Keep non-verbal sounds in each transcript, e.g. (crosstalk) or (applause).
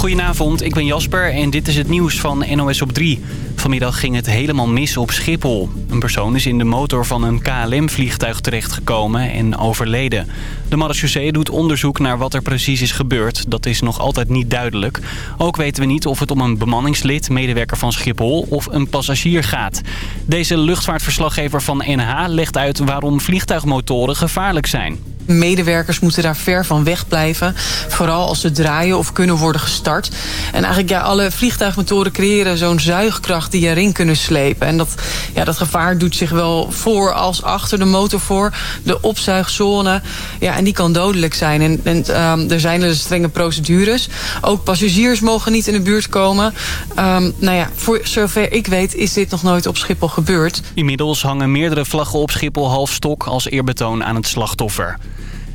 Goedenavond, ik ben Jasper en dit is het nieuws van NOS op 3. Vanmiddag ging het helemaal mis op Schiphol. Een persoon is in de motor van een KLM-vliegtuig terechtgekomen en overleden. De marechaussee doet onderzoek naar wat er precies is gebeurd. Dat is nog altijd niet duidelijk. Ook weten we niet of het om een bemanningslid, medewerker van Schiphol of een passagier gaat. Deze luchtvaartverslaggever van NH legt uit waarom vliegtuigmotoren gevaarlijk zijn. Medewerkers moeten daar ver van weg blijven. Vooral als ze draaien of kunnen worden gestart. En eigenlijk ja, alle vliegtuigmotoren creëren zo'n zuigkracht die erin kunnen slepen. En dat, ja, dat gevaar doet zich wel voor als achter de motor voor. De opzuigzone. Ja, en die kan dodelijk zijn. En, en um, er zijn dus strenge procedures. Ook passagiers mogen niet in de buurt komen. Um, nou ja, voor zover ik weet is dit nog nooit op Schiphol gebeurd. Inmiddels hangen meerdere vlaggen op Schiphol half stok als eerbetoon aan het slachtoffer.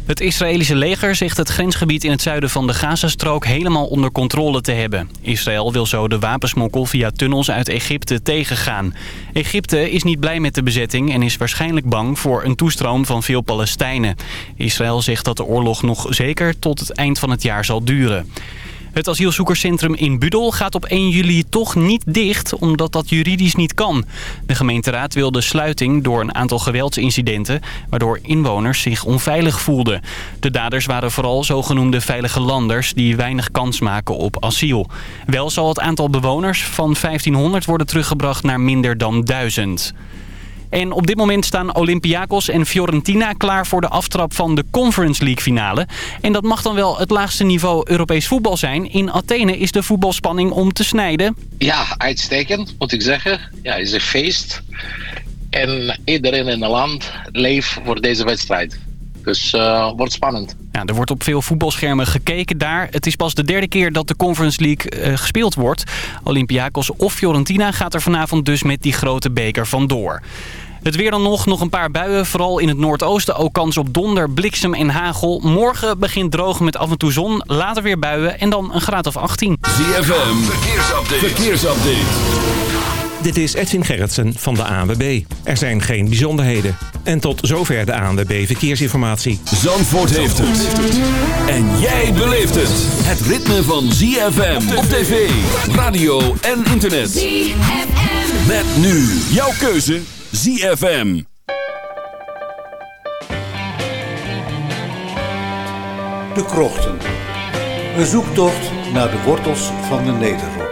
Het Israëlische leger zegt het grensgebied in het zuiden van de Gazastrook helemaal onder controle te hebben. Israël wil zo de wapensmokkel via tunnels uit Egypte tegengaan. Egypte is niet blij met de bezetting en is waarschijnlijk bang voor een toestroom van veel Palestijnen. Israël zegt dat de oorlog nog zeker tot het eind van het jaar zal duren. Het asielzoekerscentrum in Budel gaat op 1 juli toch niet dicht, omdat dat juridisch niet kan. De gemeenteraad wil de sluiting door een aantal geweldsincidenten, waardoor inwoners zich onveilig voelden. De daders waren vooral zogenoemde veilige landers die weinig kans maken op asiel. Wel zal het aantal bewoners van 1500 worden teruggebracht naar minder dan 1000. En op dit moment staan Olympiakos en Fiorentina klaar voor de aftrap van de Conference League finale. En dat mag dan wel het laagste niveau Europees voetbal zijn. In Athene is de voetbalspanning om te snijden. Ja, uitstekend moet ik zeggen. Ja, het is een feest. En iedereen in het land leeft voor deze wedstrijd. Dus uh, wordt spannend. Ja, er wordt op veel voetbalschermen gekeken daar. Het is pas de derde keer dat de Conference League uh, gespeeld wordt. Olympiakos of Fiorentina gaat er vanavond dus met die grote beker vandoor. Het weer dan nog, nog een paar buien, vooral in het noordoosten. Ook kans op donder, bliksem en hagel. Morgen begint droog met af en toe zon, later weer buien en dan een graad of 18. ZFM, verkeersupdate. verkeersupdate. Dit is Edwin Gerritsen van de ANWB. Er zijn geen bijzonderheden. En tot zover de ANWB Verkeersinformatie. Zandvoort heeft het. En jij beleeft het. Het ritme van ZFM op tv, radio en internet. ZFM. Met nu jouw keuze ZFM. De Krochten. Een zoektocht naar de wortels van de Nederrok.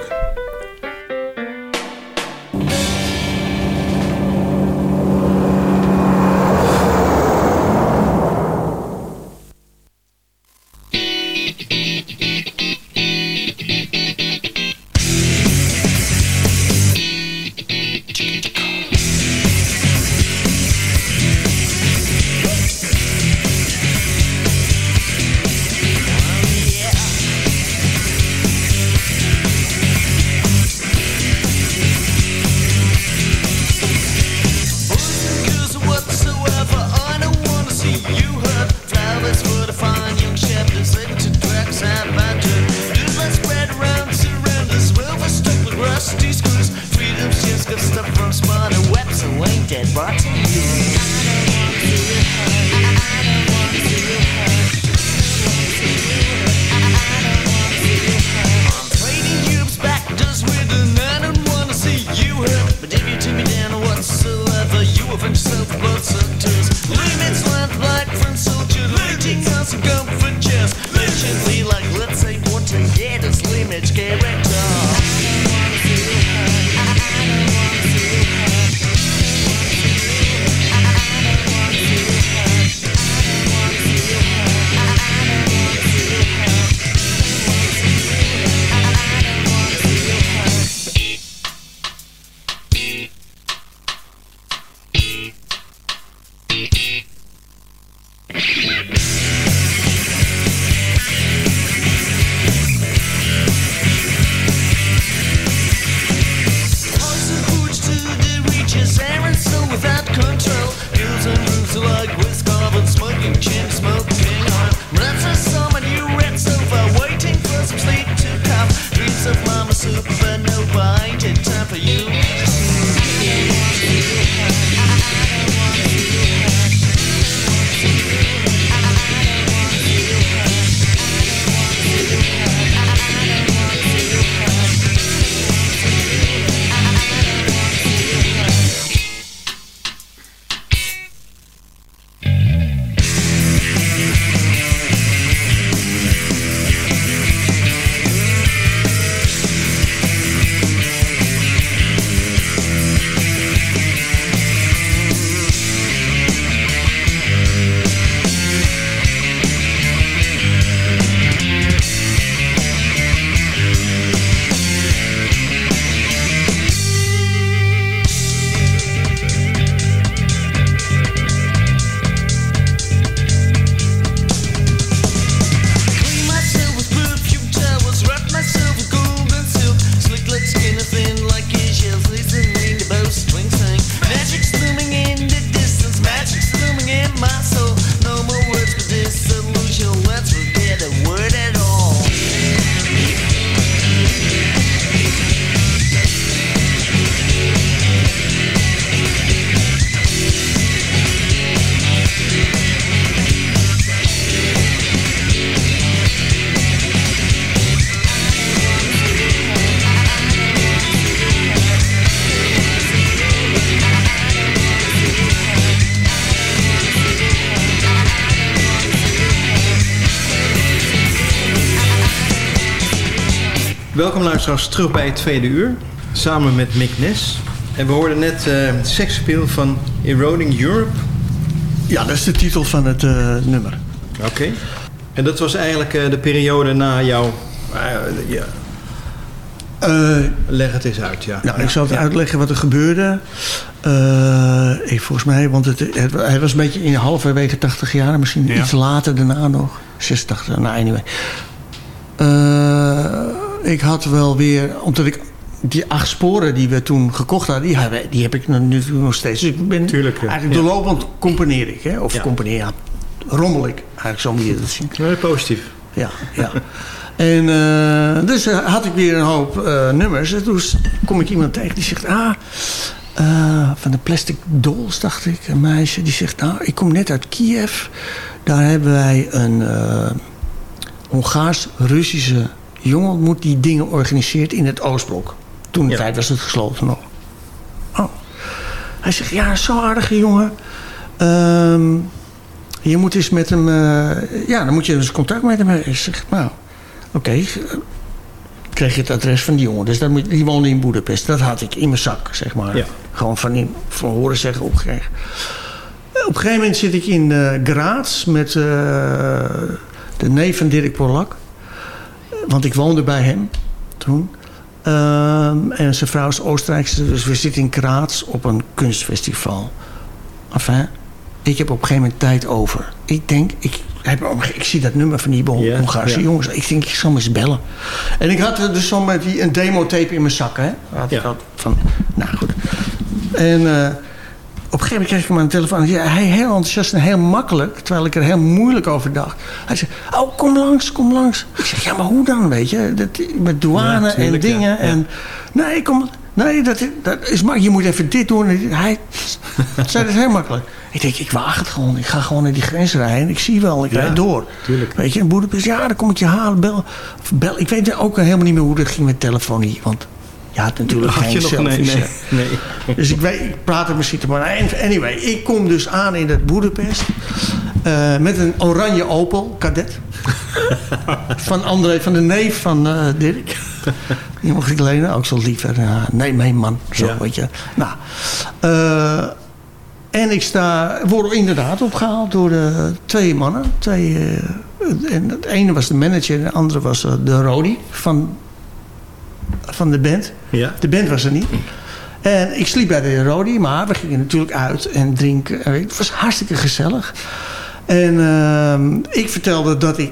Luisteraars terug bij het tweede uur. Samen met Mick Nes. En we hoorden net uh, van Eroding Europe. Ja, dat is de titel van het uh, nummer. Oké. En dat was eigenlijk uh, de periode na jouw... ja. Leg het eens uit, ja. Nou, ik zal het ja. uitleggen wat er gebeurde. ik, volgens mij, want het, het, hij was een beetje in halverwege 80 jaar. Misschien ja. iets later daarna nog. 86, nou anyway. Ik had wel weer... Omdat ik die acht sporen die we toen gekocht hadden, die, die heb ik nu nog steeds. Dus ik ben Tuurlijk, ja. eigenlijk doorlopend componeer ik. Hè? Of ja. componeer, ja, rommel ik. Eigenlijk zo moet je dat zien. Ja, positief. Ja, ja. En uh, dus uh, had ik weer een hoop uh, nummers. En toen kom ik iemand tegen die zegt... Ah, van de Plastic Dolls, dacht ik. Een meisje die zegt... Nou, ik kom net uit Kiev. Daar hebben wij een Hongaars-Russische jongen ontmoet... die dingen organiseert in het Oostblok. Toen de ja. tijd was het gesloten nog. Oh. Hij zegt, ja, zo aardige jongen. Um, je moet eens met hem... Uh, ja, dan moet je dus contact met hem hebben. Ik zeg, nou, oké. Okay. Kreeg je het adres van die jongen. Dus dat moet, die woonde in Boedapest. Dat had ik in mijn zak, zeg maar. Ja. Gewoon van, in, van horen zeggen opgekregen. Op een gegeven moment zit ik in uh, Graz met uh, de neef van Dirk Polak. Want ik woonde bij hem toen. Um, en zijn vrouw is Oostenrijkse, dus we zitten in Graz op een kunstfestival. Enfin, ik heb op een gegeven moment tijd over. Ik denk, ik, heb, ik zie dat nummer van die yeah, Hongaarse yeah. jongens. Ik denk, ik zal hem eens bellen. En ik had dus zo met die, een demotape in mijn zak. Hè? Had ik van, nou goed. En uh, op een gegeven moment kreeg ik hem aan de telefoon. Ja, hij heel enthousiast en heel makkelijk. Terwijl ik er heel moeilijk over dacht. Hij zei, oh, kom langs, kom langs. Ik zeg, ja, maar hoe dan, weet je? Dat, met douane ja, tuurlijk, en dingen. Ja. En, nee, kom, nee dat, dat is makkelijk. Je moet even dit doen. Hij (laughs) zei dat heel makkelijk. Ik denk, ik waag het gewoon. Ik ga gewoon naar die grens rijden. Ik zie wel, ik ja, rijd door. Tuurlijk. Weet je, in Boedapest, ja, dan kom ik je halen. Bel, bel. Ik weet ook helemaal niet meer hoe dat ging met telefonie. Want je had natuurlijk had geen je selfies. Nee, nee, nee. (laughs) Dus ik, weet, ik praat er misschien te maar. Anyway, ik kom dus aan in dat Boedapest. Uh, met een oranje Opel, cadet. (laughs) van André, van de neef van uh, Dirk. Die mocht ik lenen, ook zo lief. Uh, nee, mijn man. Zo, ja. weet je. Nou, uh, en ik sta, word inderdaad opgehaald door de twee mannen. Twee, en het ene was de manager en de andere was de Rodi van van de band. Ja. De band was er niet. En ik sliep bij de Rodi, maar we gingen natuurlijk uit en drinken. Het was hartstikke gezellig. En uh, ik vertelde dat ik,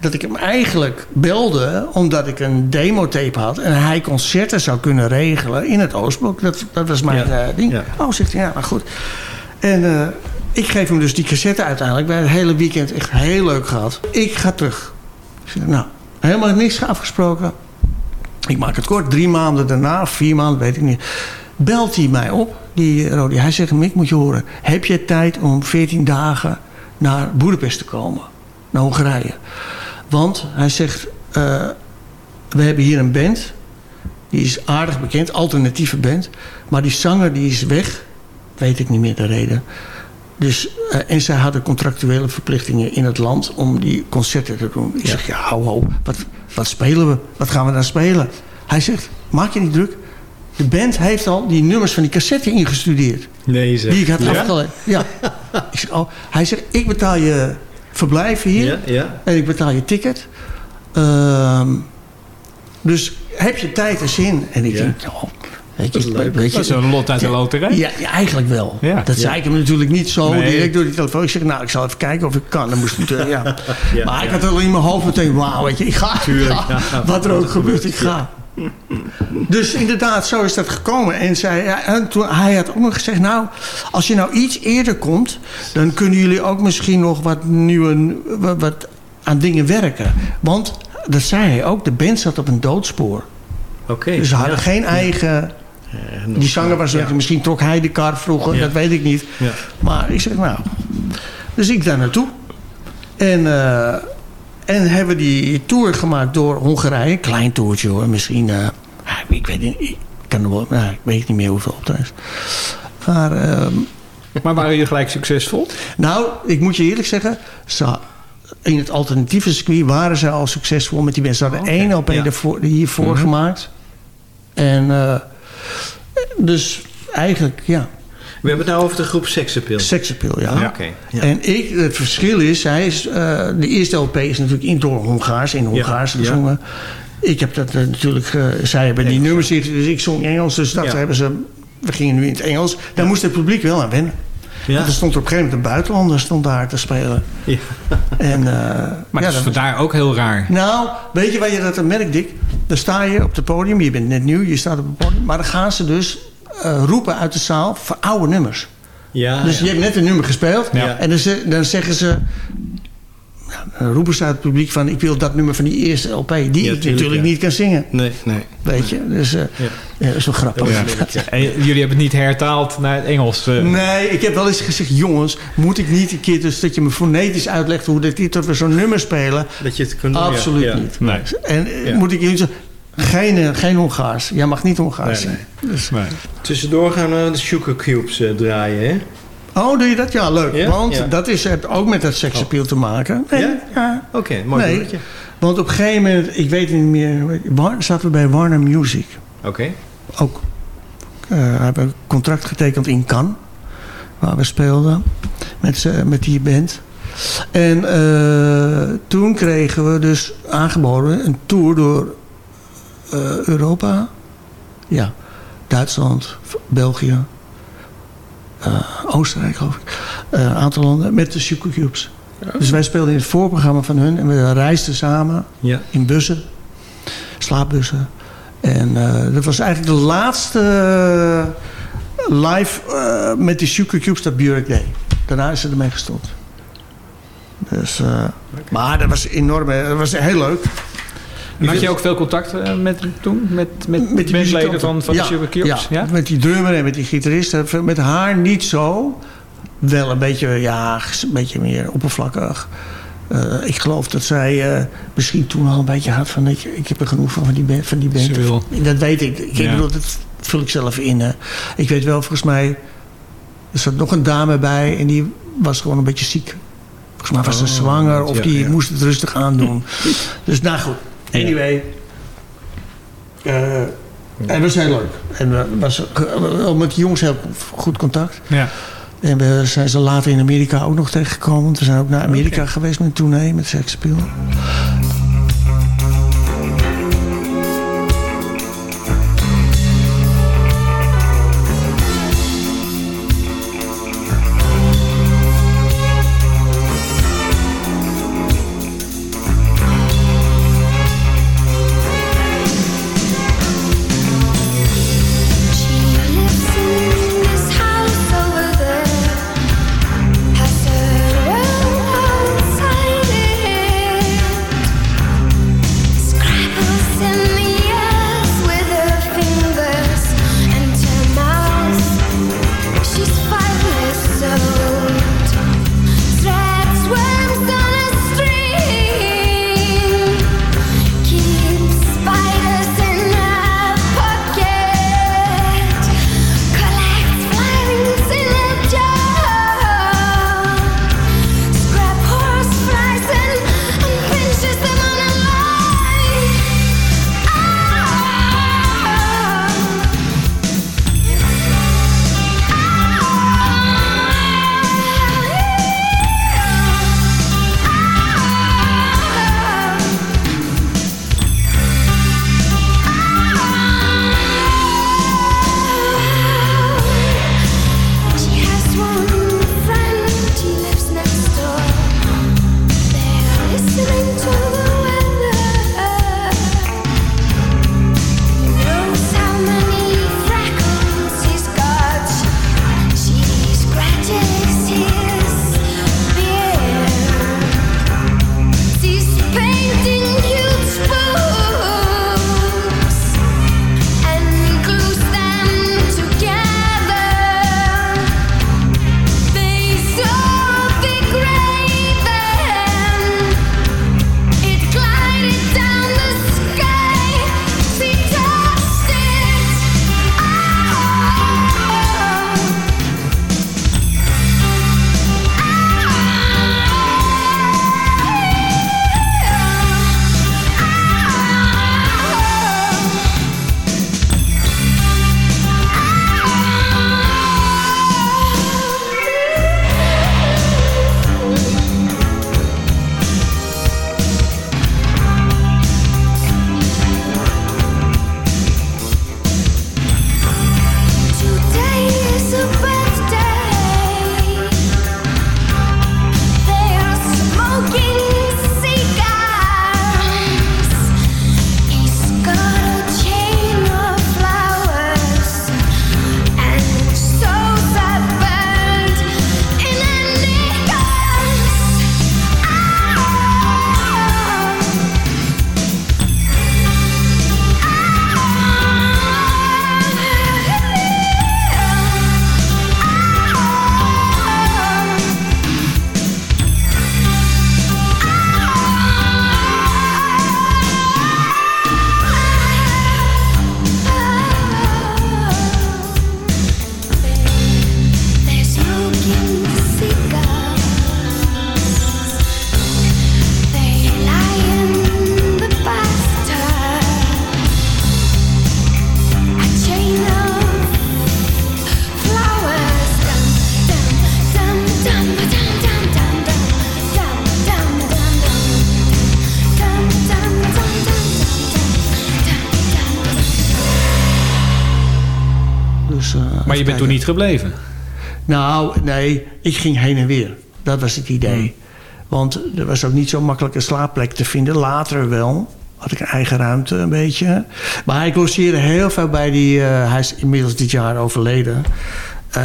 dat ik hem eigenlijk belde... omdat ik een demotape had... en hij concerten zou kunnen regelen in het Oostblok. Dat, dat was mijn ja. uh, ding. Ja. Oh, zegt hij, ja, maar goed. En uh, ik geef hem dus die cassette uiteindelijk. We hebben het hele weekend echt heel leuk gehad. Ik ga terug. Ik zeg, nou, helemaal niks afgesproken ik maak het kort, drie maanden daarna, vier maanden, weet ik niet. Belt hij mij op, die Rodi. Hij zegt, Mick, moet je horen. Heb je tijd om 14 dagen naar Boedapest te komen? Naar Hongarije. Want hij zegt, uh, we hebben hier een band. Die is aardig bekend, alternatieve band. Maar die zanger die is weg. Weet ik niet meer de reden. Dus, uh, en zij hadden contractuele verplichtingen in het land om die concerten te doen. Ik ja. zeg, ja, hou, hou. Wat, wat spelen we? Wat gaan we dan spelen? Hij zegt, maak je niet druk. De band heeft al die nummers van die cassette ingestudeerd. Nee, zeg. Die ik had ja? afgelegd. Ja. ik zeg, oh. Hij zegt, ik betaal je verblijf hier. Ja, ja. En ik betaal je ticket. Uh, dus heb je tijd en zin? En ik ja. denk, oh, Weet je, dat is, weet je, dat is een lot uit de loterij. Ja, ja eigenlijk wel. Ja, dat zei ja. ik hem natuurlijk niet zo Nee. direct door die telefoon. Ik zeg, nou, ik zal even kijken of ik kan. Dan moest ik, eh, ja. (laughs) Ja, maar ik had al in mijn hoofd meteen, wauw, weet je, ik ga. Tuurlijk, Ja, (laughs) ja. Wat er ook gebeurt, ik ga. Dus inderdaad, zo is dat gekomen. En, zij, ja, en toen, hij had ook nog gezegd, nou, als je nou iets eerder komt... dan kunnen jullie ook misschien nog wat nieuwe, wat, wat aan dingen werken. Want, dat zei hij ook, de band zat op een doodspoor. Oké. Dus ze hadden ja. geen eigen... nog- Die zanger was ja. misschien trok hij de kar vroeger, Ja. dat weet ik niet. Ja. Maar ik zeg nou. Dus ik daar naartoe. En, eh, en hebben die tour gemaakt door Hongarije. Klein toertje hoor, misschien. eh, ik weet niet. Ik, kan wel, nou, ik weet niet meer hoeveel optredens. Maar ehm, Maar waren jullie gelijk succesvol? nou, ik moet je eerlijk zeggen. Ze, in het alternatieve circuit waren ze al succesvol met die band. Ze hadden Oké, één LP ja. hiervoor Mhm. gemaakt. En uh, dus eigenlijk, ja. We hebben het nou over de groep Sexappeal. Sexappeal, ja. Oké. ja. En ik, het verschil is, hij is uh, de eerste LP is natuurlijk in het Hongaars, in Hongaars Ja, gezongen. Ik heb dat uh, natuurlijk, uh, zij hebben die nummers, dus ik zong Engels, dus dat Ja. hebben ze, we gingen nu in het Engels. Daar moest het publiek wel aan wennen. Ja. Er stond op een gegeven moment een buitenlander stond daar te spelen. Ja. En, uh, Maar ja, dat is voor daar ook heel raar. Nou, weet je waar je dat merkt, Dick? Dan sta je op het podium, je bent net nieuw, je staat op het podium. Maar dan gaan ze dus uh, roepen uit de zaal voor oude nummers. Ja, dus je hebt net een nummer gespeeld. En dan zeggen ze... roepen ze uit het publiek van... ik wil dat nummer van die eerste LP... die Ja, ik tuurlijk, natuurlijk ja. niet kan zingen. Nee, nee. Weet je? Dus uh, ja. dat is wel grappig. Ja. En jullie hebben het niet hertaald naar het Engels. eh. Nee, ik heb wel eens gezegd... jongens, moet ik niet een keer... dus dat je me fonetisch uitlegt... hoe dat, dat we zo'n nummer spelen... Dat je het kunt doen. Absoluut ja. Ja. niet. Nee. En eh, Ja. moet ik jullie zeggen... Geen, eh, geen Hongaars. Jij mag niet Hongaars Nee, zingen. Dus, Nee. Tussendoor gaan we de Sugar Cubes eh, draaien, hè? Oh, doe je dat? Ja, leuk. Ja? Want Ja. dat is, heeft ook met dat seksappeal te maken. Nee, Ja? ja. Oké, mooi Nee. Want op een gegeven moment, ik weet niet meer... Zaten we bij Warner Music. Oké. Ook. eh hebben een contract getekend in Cannes. Waar we speelden. Met, met die band. En eh, toen kregen we dus aangeboden een tour door eh, Europa. Ja. Duitsland, België. eh, Oostenrijk geloof ik. Eh, Een aantal landen met de Supercubes. Dus wij speelden in het voorprogramma van hun. En we reisden samen Ja. in bussen. Slaapbussen. En eh, dat was eigenlijk de laatste eh, live eh, met die Supercubes dat Björk deed. Daarna is ze ermee gestopt. Dus, eh, Maar dat was enorm. eh, Dat was heel leuk. Had je ook veel contact eh, met hem toen? Met, met, Met bandleden van, van ja, de Sugar Cubes? Ja, Ja? met die drummer en met die gitarist. Eh, Met haar niet zo. Wel een beetje, ja, een beetje meer oppervlakkig. Eh, ik geloof dat zij misschien toen al een beetje had van... Ik, ik heb er genoeg van, van die band. Van die band. Wil. Dat weet ik. Ik Ja. bedoel, dat vul ik zelf in. hè. Ik weet wel, volgens mij... Er zat nog een dame bij en die was gewoon een beetje ziek. Volgens mij was ze Oh, zwanger of ja, die ja. moest het rustig aandoen. (laughs) dus nou goed. Anyway. Eh, en was heel leuk. En we was wel met die jongens heel goed contact. Ja. En we zijn ze later in Amerika ook nog tegengekomen. Want we zijn ook naar Amerika geweest met een tournee met. Outside toen niet gebleven? Nou, nee, ik ging heen en weer. Dat was het idee. Hmm. Want er was ook niet zo makkelijk een slaapplek te vinden. Later wel. Had ik een eigen ruimte een beetje. Maar ik logeerde heel veel bij die... eh, hij is inmiddels dit jaar overleden. eh,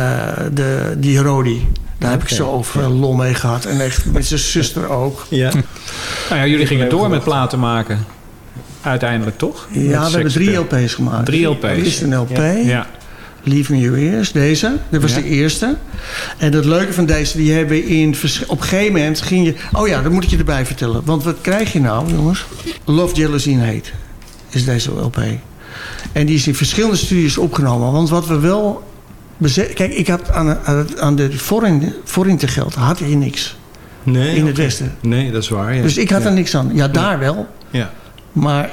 de, die Rodi. Daar heb ik zo veel lol mee gehad. En echt met zijn zuster ook. Ja. Nou ja, jullie gingen door met platen maken. Uiteindelijk toch? Ja, Met we hebben drie. LP's gemaakt. Drie LP's. Eerst een LP. Ja. Me Your Ears, deze. Dat was Ja. de eerste. En het leuke van deze, die hebben in... Op een gegeven moment ging je... Oh ja, dat moet ik je erbij vertellen. Want wat krijg je nou, jongens? Love, Jealousy and Hate is deze LP. En die is in verschillende studios opgenomen. Want wat we wel... Kijk, ik had aan, aan, de foreign, foreign te geld had je niks. Nee, In het. Westen. Nee, dat is waar. Ja. Dus ik had ja. er niks aan. Ja, daar wel. Ja. Maar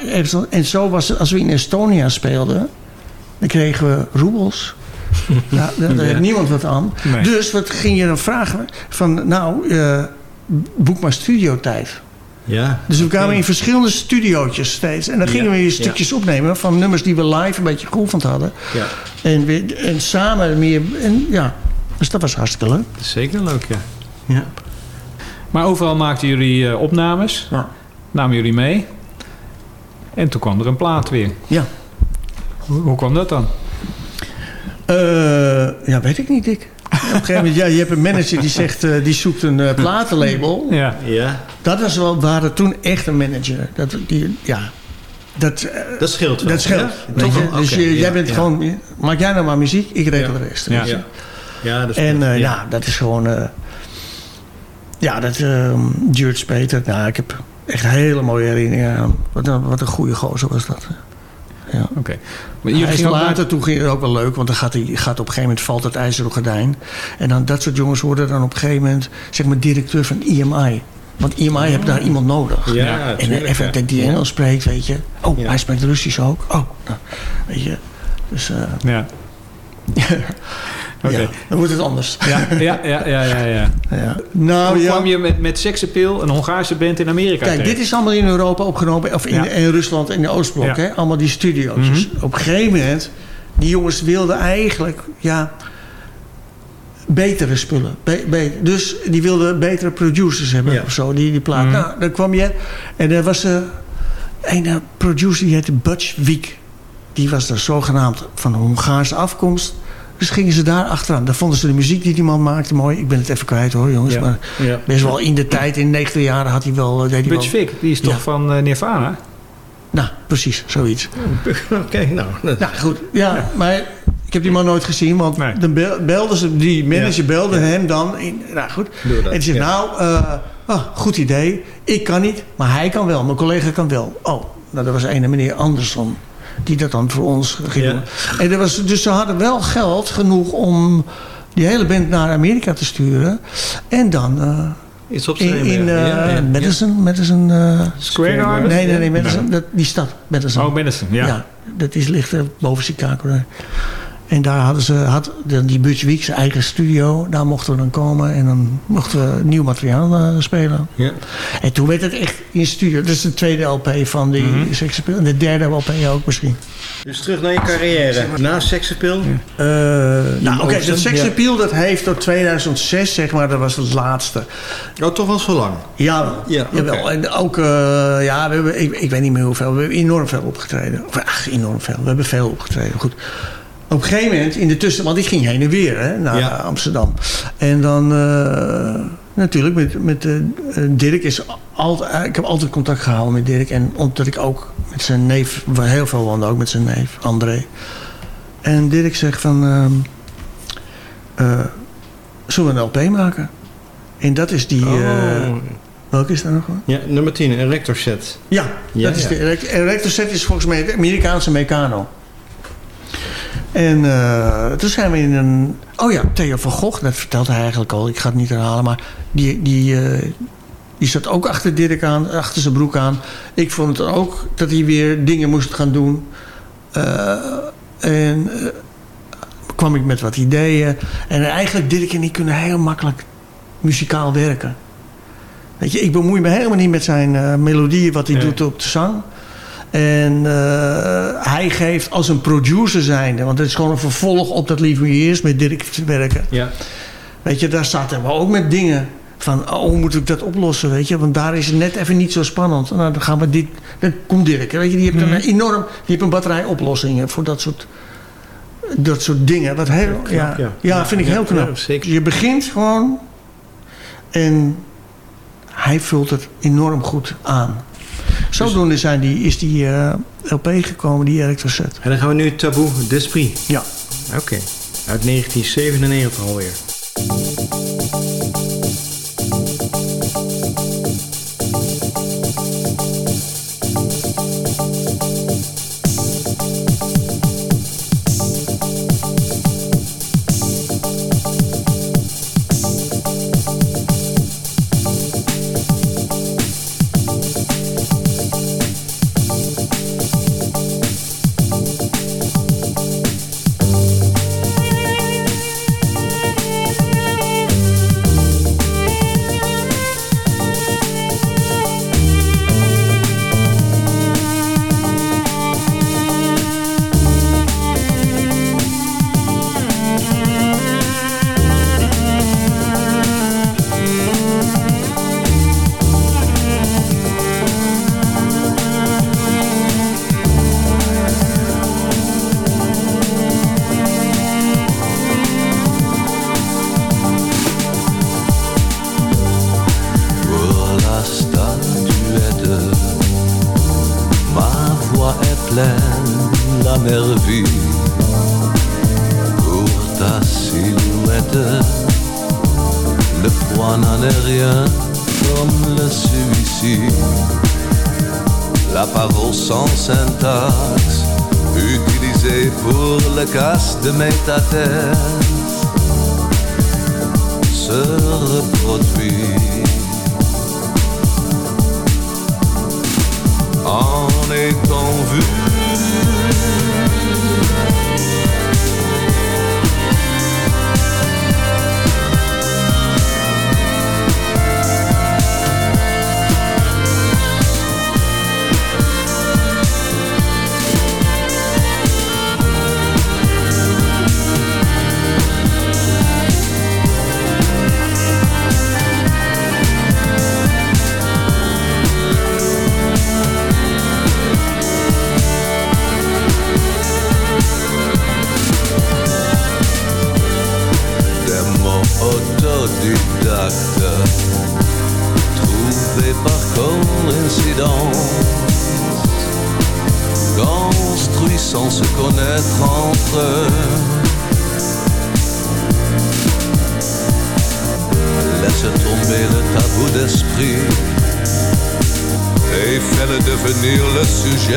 en zo was het, als we in Estonia speelden, dan kregen we roebels. (laughs) Daar, Ja. heeft niemand wat aan. Nee. Dus wat ging je dan vragen? Van nou, eh, boek maar studiotijd. Ja. Dus we kwamen in verschillende studiootjes steeds. En dan gingen Ja, we weer ja. stukjes opnemen van nummers die we live een beetje cool vond hadden. Ja. En, weer, en samen meer. En ja, dus dat was hartstikke leuk. Zeker leuk, ja. Ja. Maar overal maakten jullie eh, opnames. Ja. Namen jullie mee. En toen kwam er een plaat weer. Ja. Hoe, hoe kwam dat dan? Eh, ja, weet ik niet, Dick. Op een gegeven moment, ja, je hebt een manager die zegt, eh, die zoekt een eh, platenlabel. Ja. Ja. Dat was wel, we hadden toen echt een manager. Dat, die, ja, dat, Dat scheelt wel. dat scheelt. Ja? Toch? Dus je- ja, jij bent ja. gewoon, maak jij nou maar muziek, ik regel Ja. de rest. Ja. Ja. Ja, dat is En eh, ja. dat is gewoon, eh, ja, dat uh, George Peter, nou, ik heb echt hele mooie herinneringen aan. Wat een, wat een goede gozer was dat. Ja. Oké. Maar Hij later, toen ging het ook wel leuk, want dan gaat, hij, gaat op een gegeven moment valt het ijzeren gordijn. En dan dat soort jongens worden dan op een gegeven moment, zeg maar, directeur van IMI. Want IMI heeft daar iemand nodig. Ja, en even ja. dat die Engels spreekt, weet je. Oh, Ja. hij spreekt Russisch ook. Oh, nou, weet je. Dus eh Ja. (laughs) (laughs) Oké. dan wordt het anders. Ja, ja, ja, ja, ja, ja. (laughs) Ja. Nou Hoe ja. kwam je met, met Sexappeal, een Hongaarse band in Amerika Kijk, dit is allemaal in Europa opgenomen. Of in, Ja. in Rusland en de Oostblok. Ja. Hè? Allemaal die studio's. Mhm. Dus op een gegeven moment... Die jongens wilden eigenlijk... Ja, betere spullen. Be- beter. Dus die wilden betere producers hebben. Ja. Of zo, die, die plaat. Mhm. Nou, dan kwam je... En er was er een eh, producer die heette Butch Wiek. Die was er zogenaamd van Hongaarse afkomst. Dus gingen ze daar achteraan. Dan vonden ze de muziek die die man maakte mooi. Ik ben het even kwijt hoor, jongens. Ja. Maar best wel in de tijd, in de 90 jaren had hij wel... eh, Deed Butch Vig, die is toch van eh, Nirvana? nou, precies, zoiets. (laughs) Oké, nou. dat- Nou, goed. Ja, maar ik heb die man nooit gezien, want Nee. dan bel- belden ze, die manager Ja. belde Ja. hem dan. In, nou goed. Dat, En zegt, ja. nou, eh, ah, goed idee. Ik kan niet, maar hij kan wel. Mijn collega kan wel. Oh, nou, dat was een meneer Anderson. Die dat dan voor ons ging Ja. doen. En er was, dus ze hadden wel geld genoeg om die hele band naar Amerika te sturen. En dan eh, Iets op in, in eh, Ja, ja. Madison. Madison eh, Square Garden? nee, nee, nee, Madison. Dat, die stad, Madison. Oh, Madison, ja. Ja, dat is, ligt er boven Chicago. En daar hadden ze, had die Butch Week zijn eigen studio. Daar mochten we dan komen en dan mochten we nieuw materiaal eh, spelen. Ja. En toen werd het echt in studio. Dat is de tweede LP van die. Sex Appeal. En de derde LP ook misschien. Dus terug naar je carrière. Na Sexappeal. Eh, nou, oké, Oogsten, dat Sex ja. Appeal dat heeft tot 2006, zeg maar, dat was het laatste. Oh, toch wel zo lang. Ja, Ja, jawel. En ook, eh, ja, we hebben, ik, ik weet niet meer hoeveel. We hebben enorm veel opgetreden. Of, ach, enorm veel. We hebben veel opgetreden. Goed. Op een gegeven moment, in de tussen, want ik ging heen en weer hè, naar Ja. Amsterdam. En dan eh, natuurlijk met, met eh, Dirk is altijd, ik heb altijd contact gehouden met Dirk. En omdat ik ook met zijn neef, heel veel wandel ook met zijn neef, André. En Dirk zegt van, eh, zullen we een LP maken? En dat is die, eh, Oh. welke is daar nog? hoor? Ja, nummer 10, een rector set. Ja, Ja, dat is de elect- Erector Set is volgens mij de Amerikaanse Meccano. En eh, toen zijn we in een... Oh ja, Theo van Gogh, dat vertelde hij eigenlijk al. Ik ga het niet herhalen, maar die, die, eh, die zat ook achter Dirk aan, achter zijn broek aan. Ik vond het ook dat hij weer dingen moest gaan doen. Eh, en kwam ik met wat ideeën. En eigenlijk Dirk en ik kunnen heel makkelijk muzikaal werken. Weet je, ik bemoei me helemaal niet met zijn melodieën, wat hij Nee. doet op de zang. En uh, hij geeft als een producer zijnde... want het is gewoon een vervolg op dat Lieve Years met Dirk te werken. Ja. Weet je, daar zaten we ook met dingen van... oh, hoe moet ik dat oplossen, weet je? Want daar is het net even niet zo spannend. Nou, dan gaan we dit... Dan komt Dirk, weet je? Die heeft een enorm... Die heeft een batterij oplossingen voor dat soort... Dat soort dingen. Wat heel, Knap, ja, ja. ja, vind ik heel knap. zeker. Je begint gewoon... En hij vult het enorm goed aan. Zodoende zijn die, is die eh, LP gekomen, die Verzet. En dan gaan we nu Taboe d'Esprit. Ja. Oké. Uit 1997 alweer. De se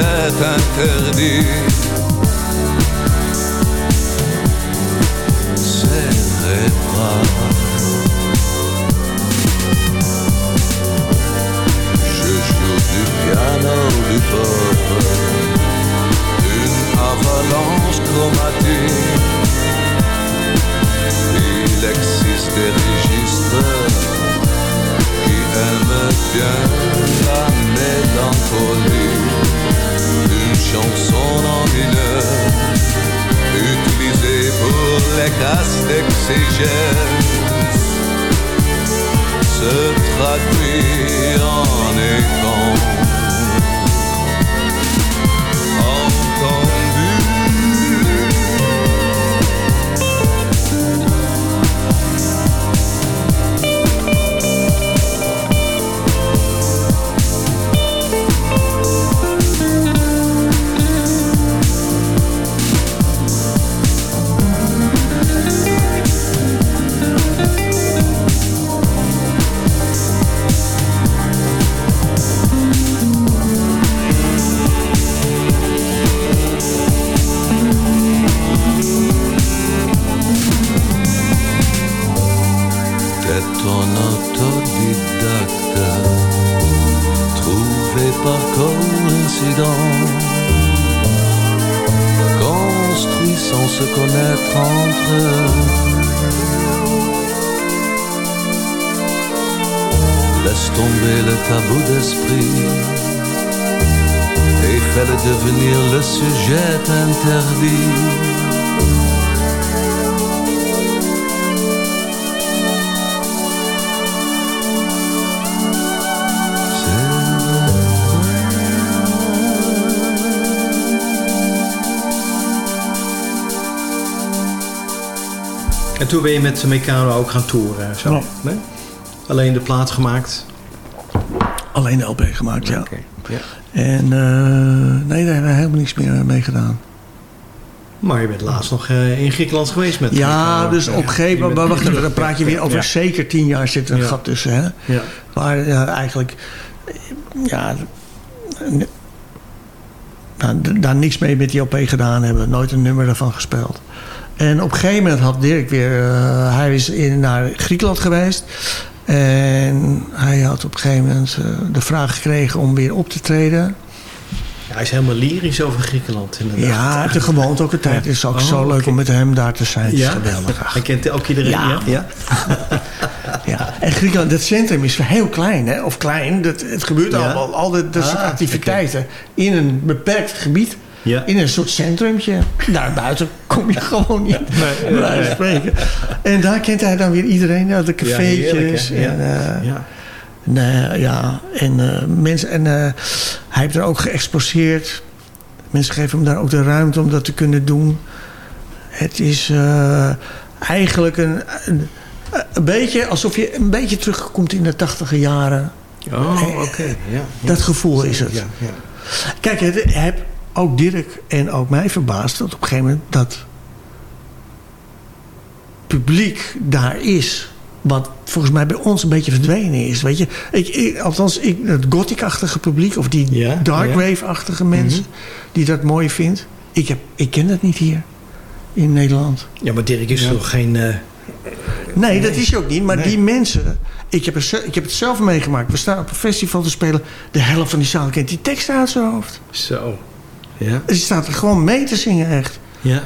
interdit. Serrez bras Je joue du piano du pop Une avalanche chromatique. Il existe des registres Qui aiment bien la mélancolie Une chanson en mineur utilisé pour les casses d'exégèse se traduit en étant devenir le sujet interdit. En toen ben je met Meccano ook gaan toeren? Zo. Nee? Alleen de plaat gemaakt? Alleen de LP gemaakt, ja. Oké, ja. En eh, nee, daar hebben we helemaal niks meer mee gedaan. Maar je bent laatst nog eh, in Griekenland geweest met Ja, dus op een gegeven moment, maar wacht even, dan praat je weer over Ja. zeker tien jaar zit er een Ja. gat tussen. Hè? Ja. Waar eh, eigenlijk, ja, nou, daar niks mee met die LP gedaan hebben. Nooit een nummer daarvan gespeeld. En op een gegeven moment had Dirk weer, eh, hij is in, naar Griekenland geweest. En hij had op een gegeven moment eh, de vraag gekregen om weer op te treden. Ja, hij is helemaal lyrisch over Griekenland. Inderdaad. Ja, de gewoonte ook een tijd. Het is ook Oh, zo leuk oké. om met hem daar te zijn. Ja? geweldig. Hij kent ook iedereen, ja? Ja. ja? Ja, en Griekenland, dat centrum is heel klein, hè? of klein. Dat, het gebeurt allemaal, al dat, dat soort Ah, activiteiten in een beperkt gebied. Ja. In een soort centrumtje. Daarbuiten kom je gewoon niet. Nee, bij spreken. En daar kent hij dan weer iedereen. De cafeetjes. hè? Ja. en, eh, Ja. Nee, ja, en eh, mensen. En eh, hij heeft er ook geëxposeerd. Mensen geven hem daar ook de ruimte om dat te kunnen doen. Het is eigenlijk een, een, een beetje alsof je een beetje terugkomt in de tachtige jaren. Oh, oké. Ja, ja. Dat gevoel is het. Ja, ja. Kijk, heb ook Dirk en ook mij verbaasd dat op een gegeven moment dat publiek daar is. Wat volgens mij bij ons een beetje verdwenen is. Weet je, ik, ik, althans, ik, het gothic-achtige publiek of die Ja, Mhm. darkwave-achtige mensen die dat mooi vindt. Ik, heb, ik ken dat niet hier in Nederland. Ja, maar Dirk is toch geen... eh, Nee, dat is je ook niet. Maar Nee. die mensen, ik heb, er, ik heb het zelf meegemaakt. We staan op een festival te spelen. De helft van die zaal kent die tekst uit zijn hoofd. Zo. Ja. Die staat er gewoon mee te zingen, echt. Ja.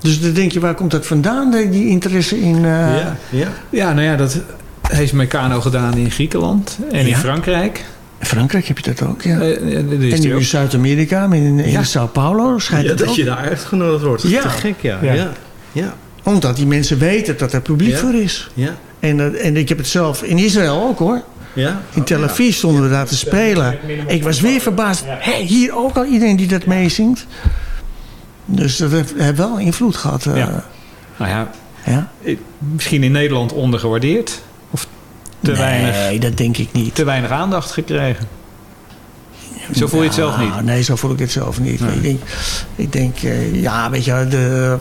Dus dan denk je, waar komt dat vandaan, die die interesse in... eh, ja. Ja. Ja, nou ja, dat heeft Meccano gedaan in Griekenland en in. Frankrijk. In Frankrijk heb je dat ook, ja. Eh, eh, is en nu in. Zuid-Amerika, in, in Ja. Sao Paulo, schijnt Ja, het dat ook. je daar uitgenodigd wordt. Ja. Te gek, ja. Ja. Ja. Ja. Omdat die mensen weten dat er publiek Ja. voor is. Ja. En, dat- en ik heb het zelf in Israël ook, hoor. Ja. In Tel Aviv stonden we daar te spelen. Ik was weer verbaasd. Hé, hier ook al iedereen die dat meezingt. Dus dat heeft, wel invloed gehad. eh, Ja. Nou ja, ja? misschien in Nederland ondergewaardeerd. Of te, nee, weinig, dat denk ik niet. te weinig aandacht gekregen. Zo voel je het zelf niet. Nee, zo voel ik het zelf niet. Nee. Ik denk, ik denk eh, ja, weet je, de,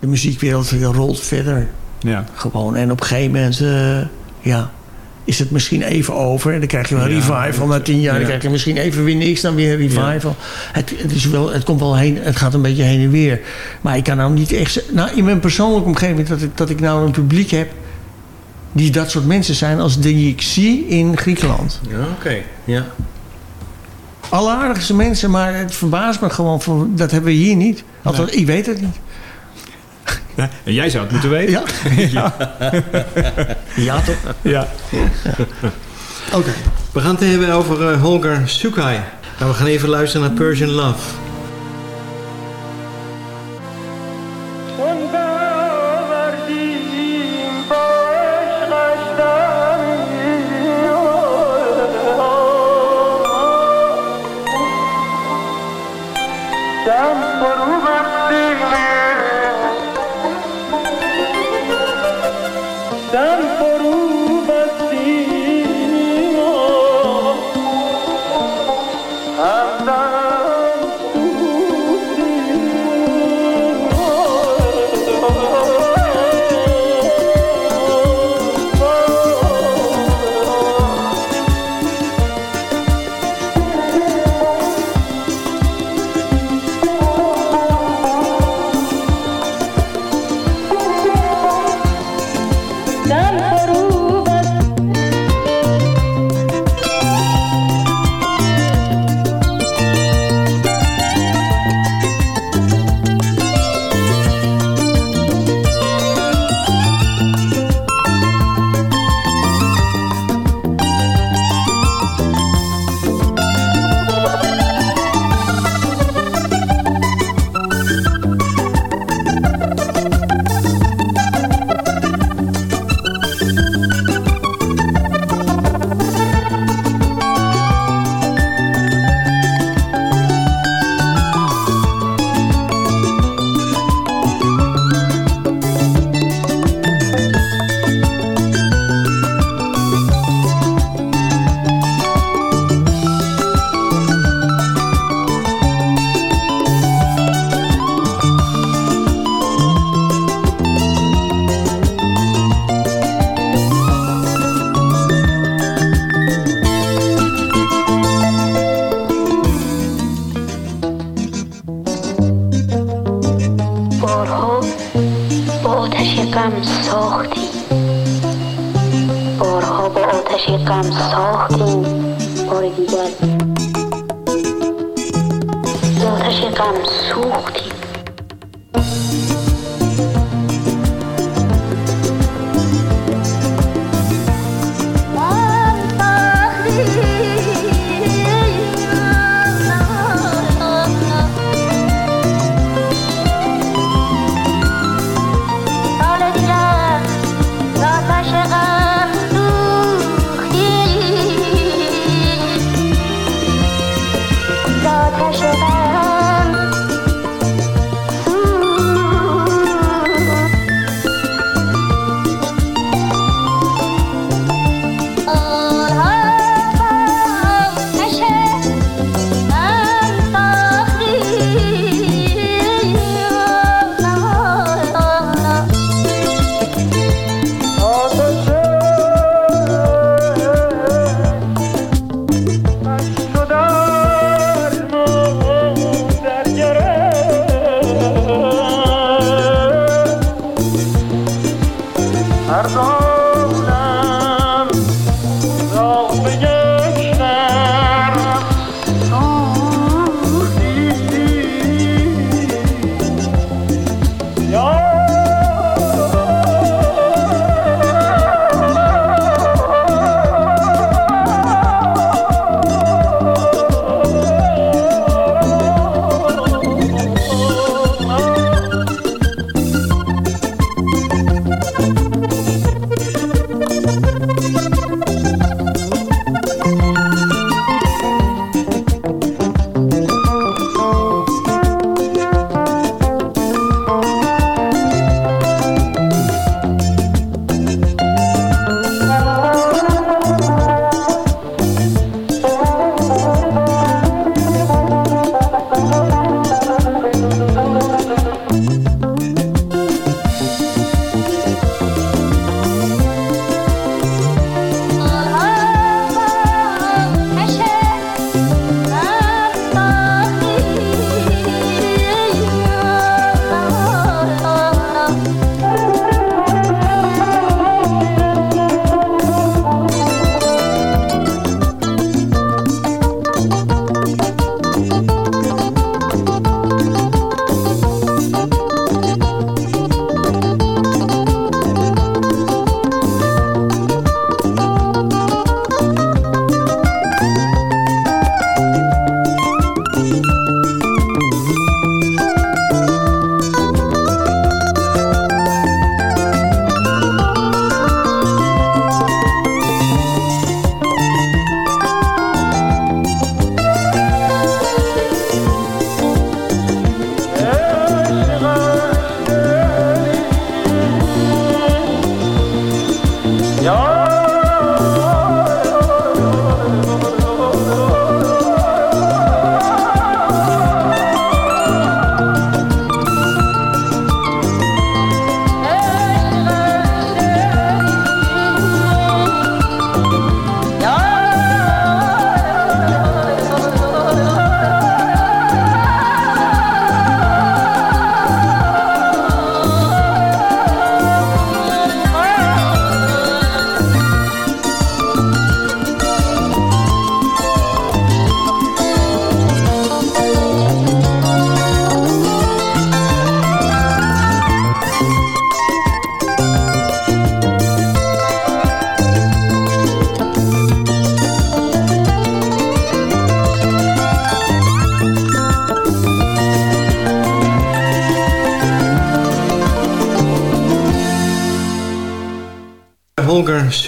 de muziekwereld rolt verder. Ja. Gewoon. En op een gegeven moment, eh, ja, is het misschien even over. En dan krijg je wel een Ja, revival. Na tien jaar ja. dan krijg je misschien even weer niks, dan weer een revival. Het, het, is wel, het komt wel heen, het gaat een beetje heen en weer. Maar ik kan nou niet echt... Nou, in mijn persoonlijke omgeving dat ik, dat ik nou een publiek heb... die dat soort mensen zijn als die ik zie in Griekenland. Ja, oké. Ja. Alleraardigste mensen, maar het verbaast me gewoon. Van, dat hebben we hier niet. Althans, ik weet het niet. En jij zou het moeten weten. Ja, (laughs) ja. ja toch? Ja. Oké. We gaan het hebben over eh, Holger Sukai. Nou, we gaan even luisteren naar Persian Love. غم ساختی. بارها با آتش غم ساختیم بار دیگر. آتش غم سوختیم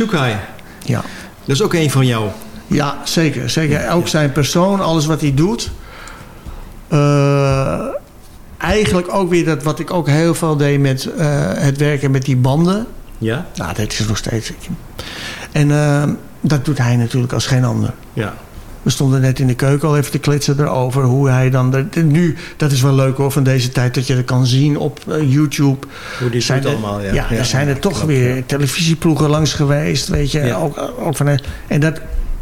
Sukai. Ja. Dat is ook een van jou. Ja, zeker. zeker. Ook zijn persoon, alles wat hij doet. Uh, eigenlijk ook weer dat wat ik ook heel veel deed met uh, het werken met die banden. Ja? Nou, dat is nog steeds. En uh, dat doet hij natuurlijk als geen ander. Ja. We stonden net in de keuken al even te kletsen erover. Hoe hij dan... De, nu, dat is wel leuk hoor, van deze tijd. Dat je dat kan zien op uh, YouTube. Hoe die zijn doet er, allemaal, ja. Ja, ja er zijn er toch klopt, weer ja. televisieploegen langs geweest. Weet je, Ja. ook, ook van... En dat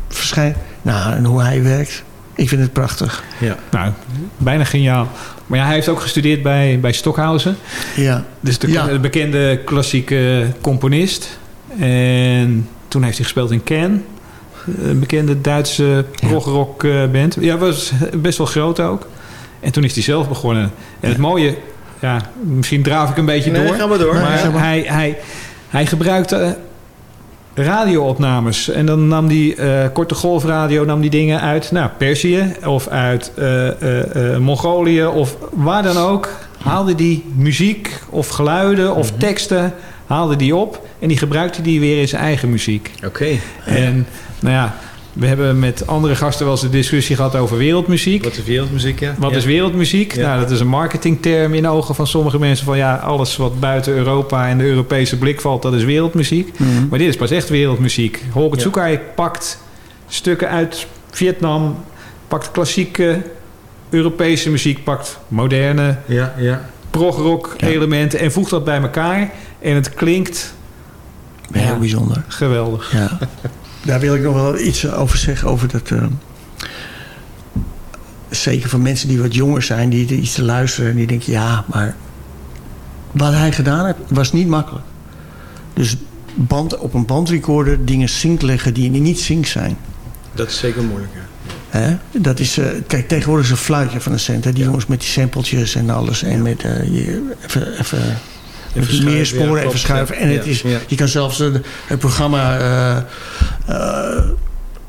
verschijnt... Nou, en hoe hij werkt. Ik vind het prachtig. Ja. Nou, bijna geniaal. Maar ja, hij heeft ook gestudeerd bij, bij Stockhausen. Ja. Dus de, Ja. de bekende klassieke componist. En toen heeft hij gespeeld in Cannes. Een bekende Duitse progrock eh, band. Ja, was best wel groot ook. En toen is hij zelf begonnen. En het mooie... Ja, misschien draaf ik een beetje Nee, door. ga maar door. Maar hij, hij, hij gebruikte radioopnames. En dan nam die eh, korte golfradio nam die dingen uit nou, Perzië of uit eh, eh, eh, Mongolië of waar dan ook. Haalde die muziek of geluiden of Mhm. teksten haalde die op en die gebruikte die weer in zijn eigen muziek. Oké. En nou ja, we hebben met andere gasten wel eens een discussie gehad over wereldmuziek. Wat is wereldmuziek, ja? Wat Ja. is wereldmuziek? Ja. Nou, dat is een marketingterm in de ogen van sommige mensen. Van ja, alles wat buiten Europa en de Europese blik valt, dat is wereldmuziek. Mhm. Maar dit is pas echt wereldmuziek. Holger Ja. Tsukai pakt stukken uit Vietnam, pakt klassieke Europese muziek, pakt moderne Ja, ja. progrock elementen en voegt dat bij elkaar. En het klinkt Heel bijzonder. geweldig. Ja. (laughs) Daar wil ik nog wel iets over zeggen. Over dat, eh, zeker van mensen die wat jonger zijn. Die iets te luisteren. En die denken, ja, maar... Wat hij gedaan heeft, was niet makkelijk. Dus band, op een bandrecorder dingen sync leggen die niet sync zijn. Dat is zeker moeilijk, ja. Hè? Dat is, eh, kijk, tegenwoordig is een fluitje van een cent. Hè? Die jongens met die sampletjes en alles. En met eh, je, even, even, meer sporen, even schuiven. En het is, je kan zelfs eh, het programma eh, eh,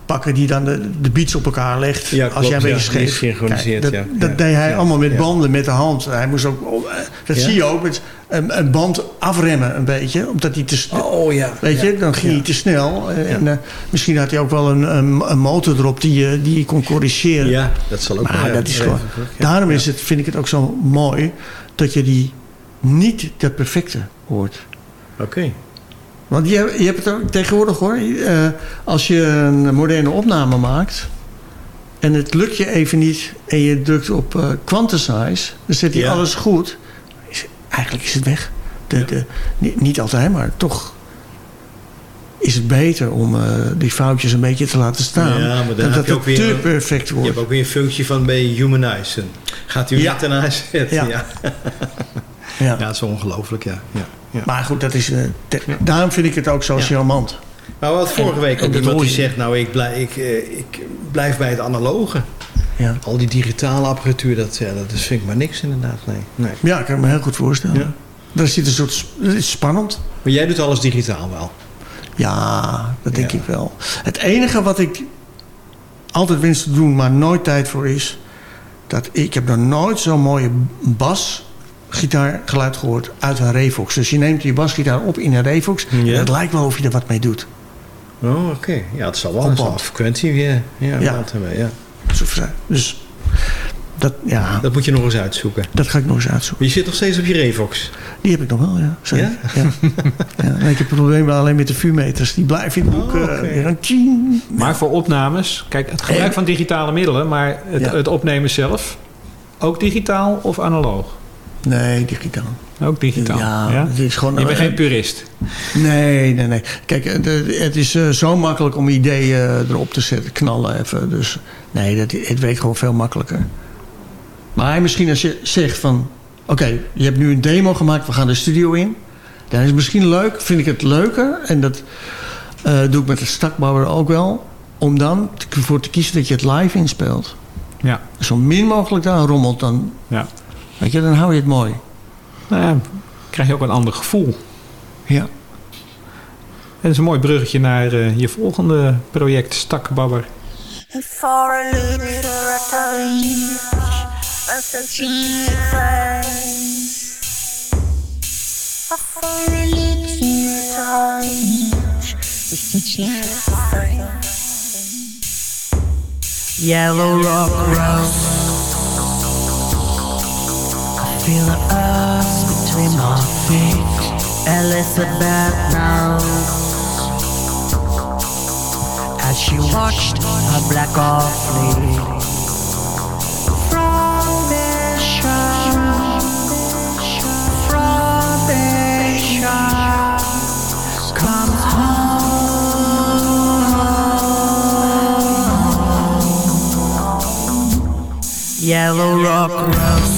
pakken die dan de, de beats op elkaar legt. Ja, als jij een beetje scheef. dat ja. dat Ja. deed hij allemaal met banden, met de hand. Hij moest ook, eh, dat zie je ook, met een, een band afremmen een beetje. Omdat hij te snel... Oh ja. Weet je, dan ging hij te snel. En, eh, misschien had hij ook wel een, een, een motor erop die, je- die je kon corrigeren. Ja, dat zal ook Maar wel, dat is gewoon, daarom is het, vind ik het ook zo mooi dat je die niet dat perfecte hoort. Oké. Want je, je hebt het ook tegenwoordig hoor. eh, als je een moderne opname maakt en het lukt je even niet en je drukt op eh quantize, dan zet hij Ja. alles goed. Is, eigenlijk is het weg. De, de, niet, niet altijd, maar toch is het beter om eh, die foutjes een beetje te laten staan. Ja, maar dan dat je het ook weer te perfect Je wordt. hebt ook weer een functie van bij humanizen. Gaat u Ja. zetten? Ja. Ja. (laughs) Ja. ja, dat is ongelooflijk, ja. ja. ja. Maar goed, dat is, eh, te- daarom vind ik het ook zo charmant. Maar hadden vorige week ook iemand die je. zegt... nou, ik blijf, ik, eh, ik blijf bij het analoge. Ja. Al die digitale apparatuur, dat, ja, dat is, vind ik maar niks inderdaad. Nee. nee. Ja, ik kan me heel goed voorstellen. Ja. Daar zit een soort... Het is spannend. Maar jij doet alles digitaal wel. Ja, dat denk Ja. ik wel. Het enige wat ik altijd wens te doen, maar nooit tijd voor is... dat ik heb nog nooit zo'n mooie basgitaargeluid gehoord uit een Revox. Dus je neemt je basgitaar op in een Revox... Ja. en het lijkt wel of je er wat mee doet. Oh, oké. Ja, het zal wel Op een frequentie weer ja, Ja. hebben. Ja. Dus dat, ja, Dat moet je nog eens uitzoeken. dat ga ik nog eens uitzoeken. Maar je zit nog steeds op je Revox. Die heb ik nog wel, ja. Zeker. Ja? Ja? (laughs) ja. ik heb het probleem wel alleen met de vuurmeters. Die blijven in boek. Oh, eh, een tjing. Maar voor opnames, kijk, het gebruik En- van digitale middelen, maar het, Ja. het opnemen zelf, ook digitaal of analoog? Nee, digitaal. Ook digitaal. Ja, het is gewoon... Je bent geen purist. Nee, nee, nee. Kijk, de- het is eh, zo makkelijk om ideeën eh, erop te zetten, knallen even. Dus nee, dat, het werkt gewoon veel makkelijker. Maar misschien als je zegt van... Oké, je hebt nu een demo gemaakt, we gaan de studio in. Dan is het misschien leuk, vind ik het leuker. En dat eh, doe ik met de stakbouwer ook wel. Om dan ervoor te kiezen dat je het live inspeelt. Ja. Zo min mogelijk daar rommelt dan. Ja. Weet je, dan hou je het mooi. Nou ja, krijg je ook een ander gevoel. Ja. En dat is een mooi bruggetje naar eh, je volgende project, Stakbabber. For a a. Yellow rock road. Feel the earth between my feet. Elizabeth knows as she watched her black off flee. From the shore, from the shore, comes home. Yellow rock rose.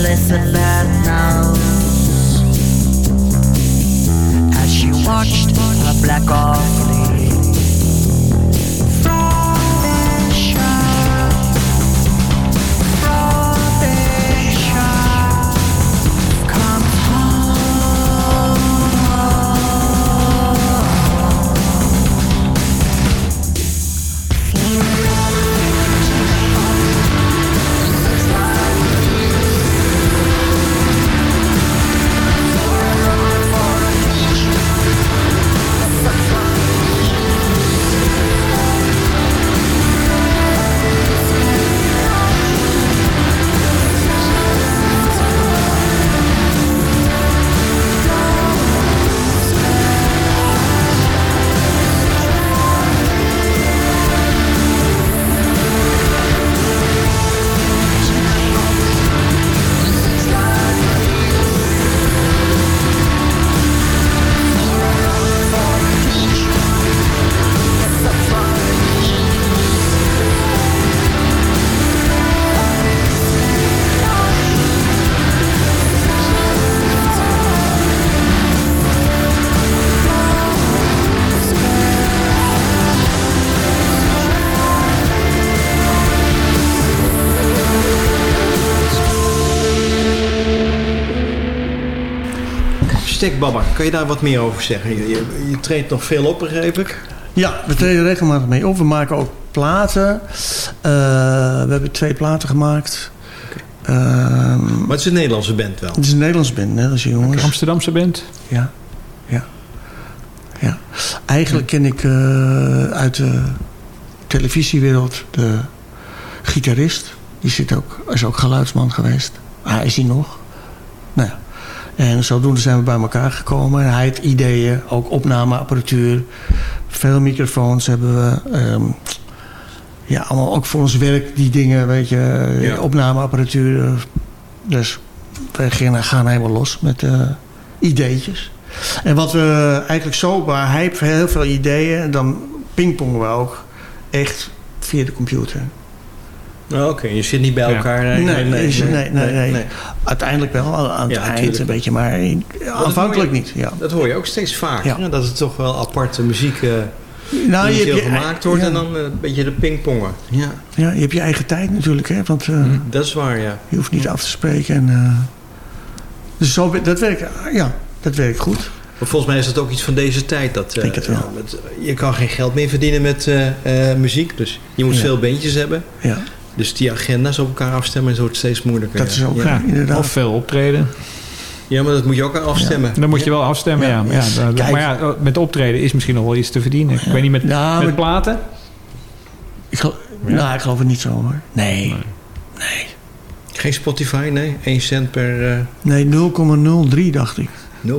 Elizabeth knows. As she watched her black offering. Kan je daar wat meer over zeggen? Je, je, je treedt nog veel op, begreep ik? Ja, we treden regelmatig mee op. We maken ook platen. Eh, we hebben twee platen gemaakt. Ehm, Maar het is een Nederlandse band wel. het is een Nederlandse band, Nederlandse jongens. Amsterdamse band? Ja, ja, ja. Eigenlijk ken ik eh, uit de televisiewereld de gitarist. Die zit ook, is ook geluidsman geweest. Ah, is hij nog? Nou ja. En zodoende zijn we bij elkaar gekomen. Hij had ideeën, ook opnameapparatuur. Veel microfoons hebben we. ehm, ja, allemaal ook voor ons werk die dingen, weet je. Ja. Opnameapparatuur. Dus we gingen, gaan helemaal los met eh ideetjes. En wat we eigenlijk zo... Hij heeft heel veel ideeën. En dan pingpongen we ook echt via de computer. Oh, Oké, je zit niet bij elkaar. Nee, nee, nee, nee, nee. Uiteindelijk wel aan het Ja, eind tuurlijk. een beetje, maar aanvankelijk niet. Ja. Dat hoor je ook steeds vaker. Dat het toch wel aparte muziek eh Nou, je je- gemaakt wordt ja. en dan eh, een beetje de pingpongen. Ja, Ja, je hebt je eigen tijd natuurlijk, hè? Want eh, dat is waar, ja. je hoeft niet af te spreken. En, eh, dus zo, dat werkt, ja, dat werkt goed. Maar volgens mij is dat ook iets van deze tijd. Dat, eh, Denk het wel. met- je kan geen geld meer verdienen met eh, eh, muziek. Dus je moet Ja. veel bandjes hebben. Ja. Dus die agenda's op elkaar afstemmen is wordt steeds moeilijker. Dat ja. is ook, ja. ja, inderdaad. Of veel optreden. Ja, maar dat moet je ook afstemmen. Dan moet je wel afstemmen, ja. Ja. Maar, ja, dat- Kijk. maar ja, met optreden is misschien nog wel iets te verdienen. Ik weet niet, met, Ja, met platen? Ik geloof, Nou, ik geloof het niet zo, hoor. Nee. Geen Spotify, nee. 1 cent per eh, Nee, 0,03 dacht ik. 0,03.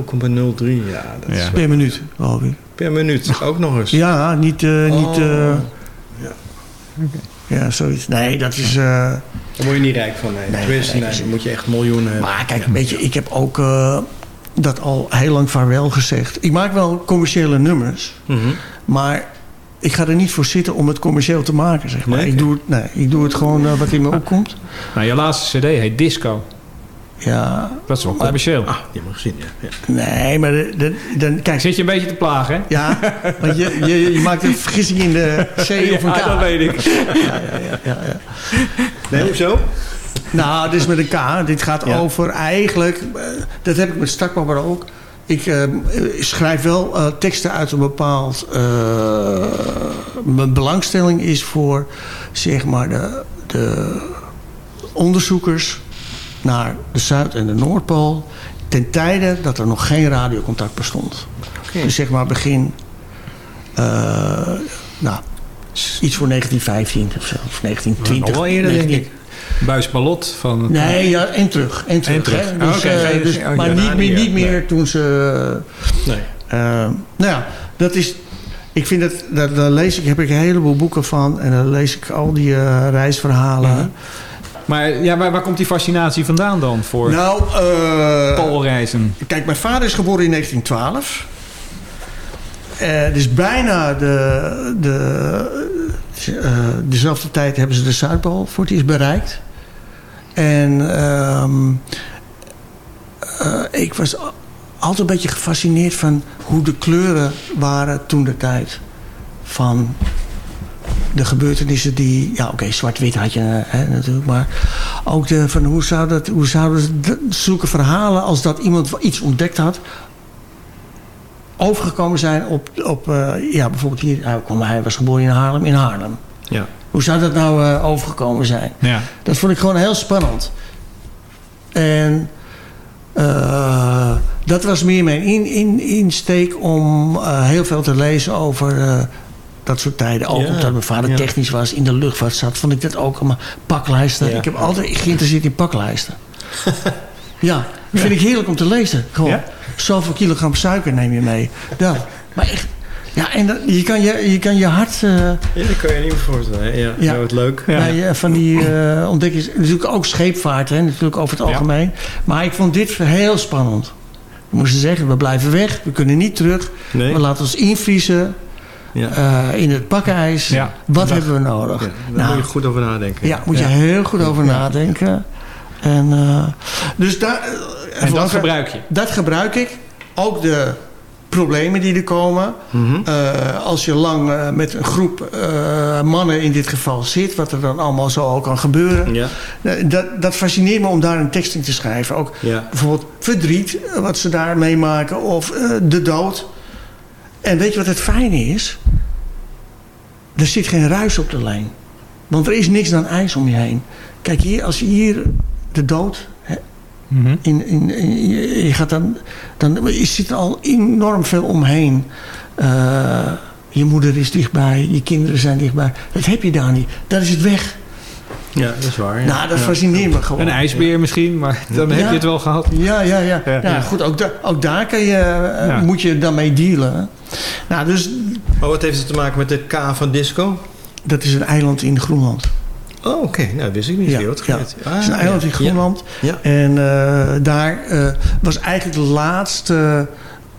Ja, dat is Ja. Per minuut, geloof ik. per minuut. Ook nog eens. Ja, niet... eh, niet Oh. eh, Ja. Ja, zoiets. Nee, dat is... eh, Daar word je niet rijk van. Nee. Nee, Tenminste, dan moet je echt miljoenen hebben. Maar kijk, weet je, ik heb ook eh, dat al heel lang vaarwel gezegd. Ik maak wel commerciële nummers, Mhm. maar ik ga er niet voor zitten om het commercieel te maken, zeg maar. Nee? Ik, doe het, nee, ik doe het gewoon eh, wat in me (laughs) opkomt. Nou, je laatste cd heet Disco. Ja. Dat is wel commercieel. Ah, die gezien, ja. ja. Nee, maar de, de, dan, kijk... Zit je een beetje te plagen, hè? Ja, want je, je, je maakt een vergissing in de C of een K. Ja, dat weet ik. Ja, ja, ja, ja, ja. Nee, hoezo? Nou, dit is met een K. Dit gaat Ja. over eigenlijk... eh, dat heb ik met Stakbabber ook. Ik eh, schrijf wel eh, teksten uit een bepaald... eh, mijn belangstelling is voor, zeg maar, de, de onderzoekers... naar de Zuid- en de Noordpool... ten tijde dat er nog geen radiocontact bestond. Dus zeg maar begin... eh, nou, iets voor 1915 of zo. Of 1920. Nog wel eerder, denk 19 ik. Buis Ballot van... Nee, ja, en terug. En terug. terug. hè. Oh, Dus, oké. eh, dus- oh, maar ja, niet, meer, niet nee. meer toen ze... Nee. eh, nou ja, dat is... Ik vind dat... Daar, daar lees ik, heb ik een heleboel boeken van. En dan lees ik al die eh, reisverhalen. Mhm. Maar ja, waar, waar komt die fascinatie vandaan dan voor Nou, eh, Poolreizen? Kijk, mijn vader is geboren in 1912. Eh dus bijna de, de, eh, dezelfde tijd hebben ze de Zuidpool voor het eerst bereikt. En ehm, eh, ik was altijd een beetje gefascineerd van hoe de kleuren waren toen de tijd. Van de gebeurtenissen die... Ja, oké, zwart-wit had je hè, natuurlijk. Maar ook de, van hoe, zou dat, hoe zouden zulke verhalen... als dat iemand iets ontdekt had... overgekomen zijn op... op eh, ja, bijvoorbeeld hier... Hij, kwam, hij was geboren in Haarlem, in Haarlem. Ja. Hoe zou dat nou eh, overgekomen zijn? Ja. Dat vond ik gewoon heel spannend. En eh, dat was meer mijn in, in, insteek om heel veel te lezen over dat soort tijden. Ook Ja, omdat mijn vader ja. technisch was, in de luchtvaart zat, vond ik dat ook allemaal paklijsten. Ja. Ik heb altijd geïnteresseerd in paklijsten. (laughs) ja, vind ik heerlijk om te lezen. Gewoon, Ja? zoveel kilogram suiker neem je mee. Ja, maar echt. Ja, en dat- je kan je, je, kan je hart... eh, Ja, dat kan je niet meer voorstellen. Ja, Ja. ja. wat leuk. bij eh, van die eh ontdekkings... Natuurlijk ook scheepvaart, hè, natuurlijk over het Ja. algemeen. Maar ik vond dit heel spannend. We moesten zeggen, we blijven weg. We kunnen niet terug. Nee. We laten ons invriezen Ja. eh, in het pakijs. Ja. Wat hebben we nodig? Daar nou, moet je goed over nadenken. ja, moet je heel goed over nadenken. En, eh, dus daar, eh, En dat gebruik je? Dat gebruik ik. Ook de problemen die er komen. Mhm. Als je lang met een groep mannen in dit geval zit... wat er dan allemaal zo al kan gebeuren... Ja. dat, dat fascineert me om daar een tekst in te schrijven. Ook Ja. bijvoorbeeld verdriet, wat ze daar meemaken... of de dood. En weet je wat het fijne is? Er zit geen ruis op de lijn. Want er is niks dan ijs om je heen. Kijk, hier, als je hier de dood... hè, Mhm. in, in, in- je gaat dan, dan je zit er al enorm veel omheen. Eh, je moeder is dichtbij, je kinderen zijn dichtbij. Dat heb je daar niet. Dat is het weg. Ja, dat is waar. Ja. Nou, dat Ja. fascineert me gewoon. Een ijsbeer misschien, maar dan heb je het wel gehad. Ja, ja, ja. Ja. ja. goed, ook, da- ook daar kan je, eh, Ja. moet je dan mee dealen. Nou, dus Maar wat heeft het te maken met de K van disco? dat is een eiland in Groenland. Oh, oké. Nou, dat wist ik niet. Ja, Veel ja. Het is een Ah, eiland ja. in Groenland. Ja. En eh, daar eh, was eigenlijk de laatste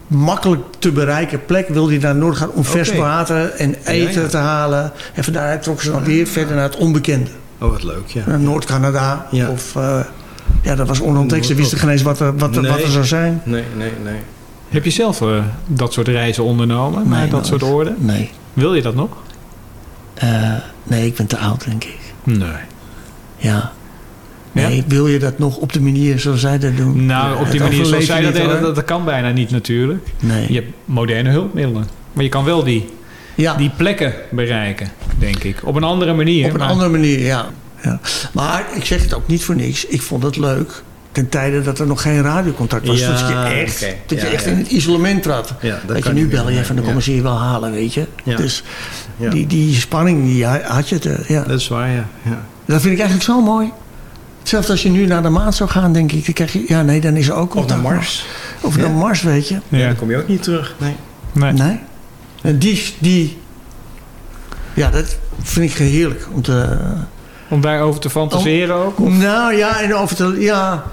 makkelijk te bereiken plek. Wilde je naar Noord gaan om vers water en eten ja. te halen. En van daaruit trokken ze dan weer verder naar het onbekende. Oh, wat leuk, ja. Naar Noord-Canada. Ja. Of, eh, ja, dat was onontdekt. Ze wisten geen eens wat er, wat, er- wat er Nee. zou zijn. Nee, nee, nee. Heb je zelf eh, dat soort reizen ondernomen? naar dat nooit. soort oorden? Nee. Wil je dat nog? Eh, nee, ik ben te oud, denk ik. Nee. Ja. Ja? Nee, wil je dat nog op de manier zoals zij dat doen? Nou, op die Het manier zoals zij dat deden, hoor. dat, dat kan bijna niet natuurlijk. Nee. Je hebt moderne hulpmiddelen. Maar je kan wel die, Ja. die plekken bereiken, denk ik. Op een andere manier. Op een maar- andere manier, ja. ja. Maar ik zeg het ook niet voor niks. Ik vond het leuk. Ten tijde dat er nog geen radiocontact was. Ja, dat je echt, dat je Ja, echt ja. in het isolement trad. Ja, dat je, nu bel je van, ze hier wel halen, weet je. Dus Ja. die, die spanning, die had je. Te, ja. Dat is waar, ja. ja. Dat vind ik eigenlijk zo mooi. Zelfs als je nu naar de maan zou gaan, denk ik, dan krijg je... Ja, nee, dan is er ook Of naar. Mars. Of naar. Mars, weet je. Ja. Ja. Dan kom je ook niet terug. Nee. Nee. Nee. En die, die... Ja, dat vind ik heerlijk om te... Om daarover te fantaseren ook? Of? Nou ja, en over te... Ja,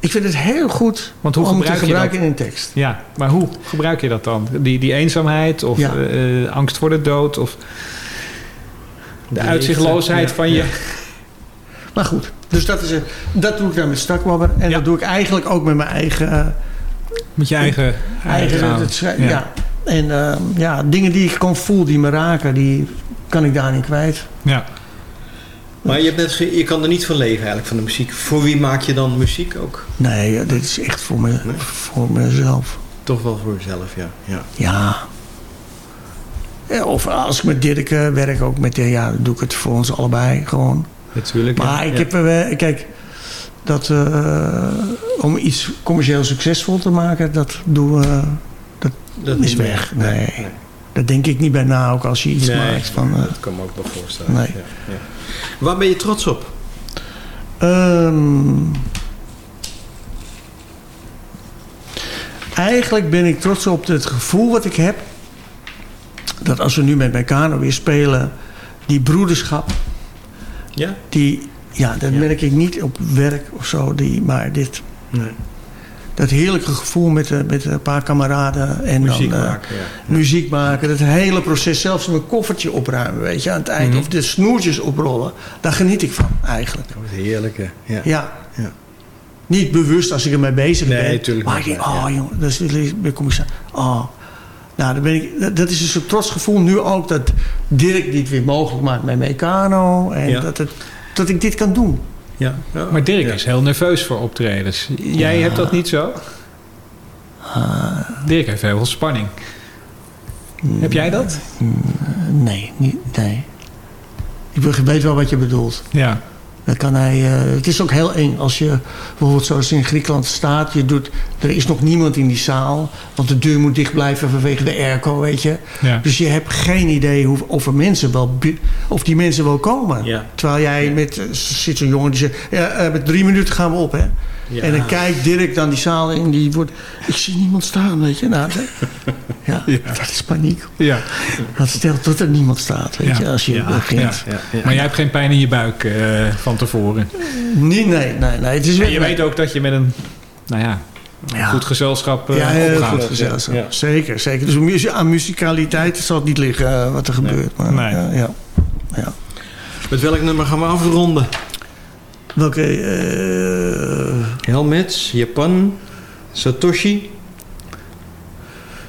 Ik vind het heel goed Want hoe om te gebruik je gebruiken dat? in een tekst. Ja, maar hoe gebruik je dat dan? Die, die eenzaamheid of Ja. eh, angst voor de dood of de uitzichtloosheid ja, van je... ja. Maar goed, dus dat, is, een- dat doe ik dan met stakwabber. En dat doe ik eigenlijk ook met mijn eigen... eh, Met je eigen... eigen eigen- het ja. Ja. En eh, ja, dingen die ik gewoon voel, die me raken, die kan ik daar niet kwijt. Ja. Maar je, hebt net je kan er niet van leven eigenlijk, van de muziek. Voor wie maak je dan muziek ook? Nee, eh, dit is echt voor, me, voor mezelf. Toch wel voor jezelf, ja. ja. Ja. Ja, Of als ik met Dirk eh, werk, ook met ja, dan doe ik het voor ons allebei gewoon. Natuurlijk. Maar ik heb, eh, kijk, dat, eh, om iets commercieel succesvol te maken, dat doen we, dat, Dat is weg. Nee. Daar denk ik niet bij na, ook als je iets Nee, maakt. Van, eh, dat kan me ook wel voorstellen. Nee. Ja, ja. Waar ben je trots op? Ehm, eigenlijk ben ik trots op het gevoel wat ik heb. Dat als we nu met Meccano weer spelen, die broederschap. Ja? Die, ja, dat merk ik niet op werk of zo. Die, maar dit, Nee. Dat heerlijke gevoel met, eh, met een paar kameraden. En Muziek dan, eh, maken, ja. muziek maken. Dat hele proces, zelfs mijn koffertje opruimen, weet je, aan het eind. Mhm. Of de snoertjes oprollen. Daar geniet ik van, eigenlijk. Wat heerlijk, hè? Ja. Ja. Ja. Niet bewust als ik ermee bezig Nee, ben. maar ik denk, oh ja. jongen, dat is, ben kom ik zo. Oh. Nou, dan ben ik, dat, dat is dus een trots gevoel nu ook dat Dirk dit weer mogelijk maakt met Meccano. En Ja. dat, het, dat ik dit kan doen. Ja. Maar Dirk is heel nerveus voor optredens. Jij Ja. hebt dat niet zo? Ah. Dirk heeft heel veel spanning. Heb jij dat? Nee, niet, nee. Ik weet wel wat je bedoelt. Ja. Dat kan hij, eh, het is ook heel eng als je bijvoorbeeld zoals in Griekenland staat. Je doet, er is nog niemand in die zaal. Want de deur moet dicht blijven vanwege de airco, weet je. Ja. Dus je hebt geen idee hoe, of, er mensen wel, of die mensen wel komen. Ja. Terwijl jij met, eh, zit zo'n jongen die zegt, ja, eh, met drie minuten gaan we op, hè. Ja. En dan kijkt Dirk dan die zaal in, die wordt, ik zie niemand staan, weet je. Nou, dat, ja, dat is paniek. Ja. Dat stelt tot er niemand staat, weet je, als je Ja. begint. Ja. Maar jij hebt geen pijn in je buik eh, van tevoren. Nee, nee, nee. nee. Het is En weer, je weet ook dat je met een, nou ja, een goed gezelschap eh, ja, heel goed gezelschap. Zeker, zeker. Dus mu- aan musicaliteit zal het niet liggen eh, wat er gebeurt. Maar, Nee. ja, ja. ja. Met welk nummer gaan we afronden? Welke? Helmets, Japan, Satoshi.